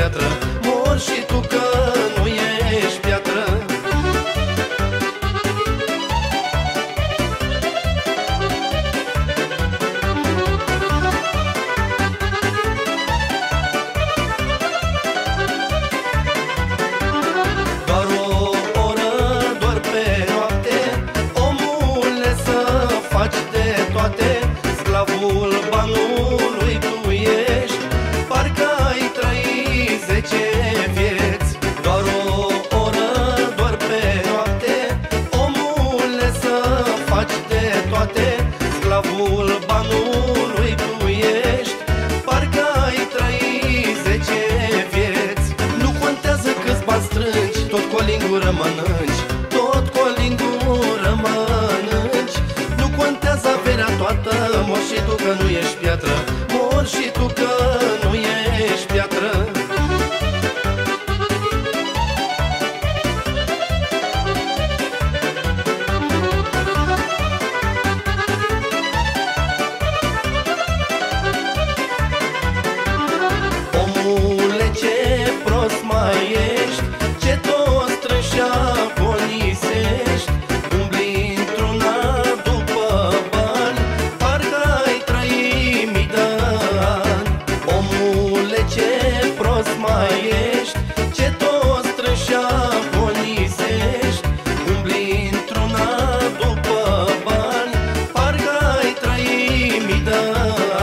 ești piatră. Mor și tu că nu ești piatră. Doar o oră, doar pe noapte Omule să faci de toate. Sclavul banului mănânci Tot cu o lingură mănânci. Nu contează averea toată Mor și tu că nu ești piatră Mor și tu că ești Ce tot strânșea ponisești Umbli într-una după bani Parcă ai trăit mii de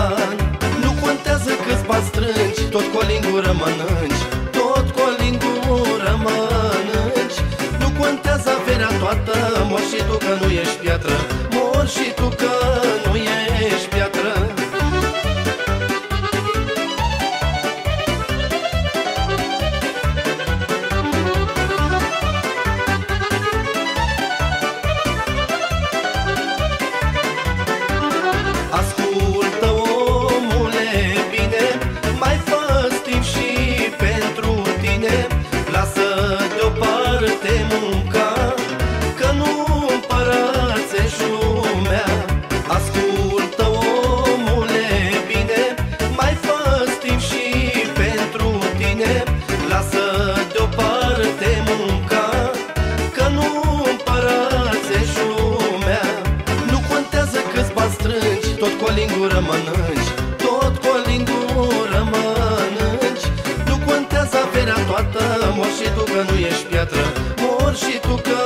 ani. Nu contează câți bani strângi Tot cu o lingură mănânci Tot cu o lingură mănânci. Nu contează averea toată Mor și tu că nu ești piatră Mor și tu lingură mănânci. Tot cu o lingură mănânci. Nu contează averea toată Mor și tu că nu ești piatră. Mor și tu că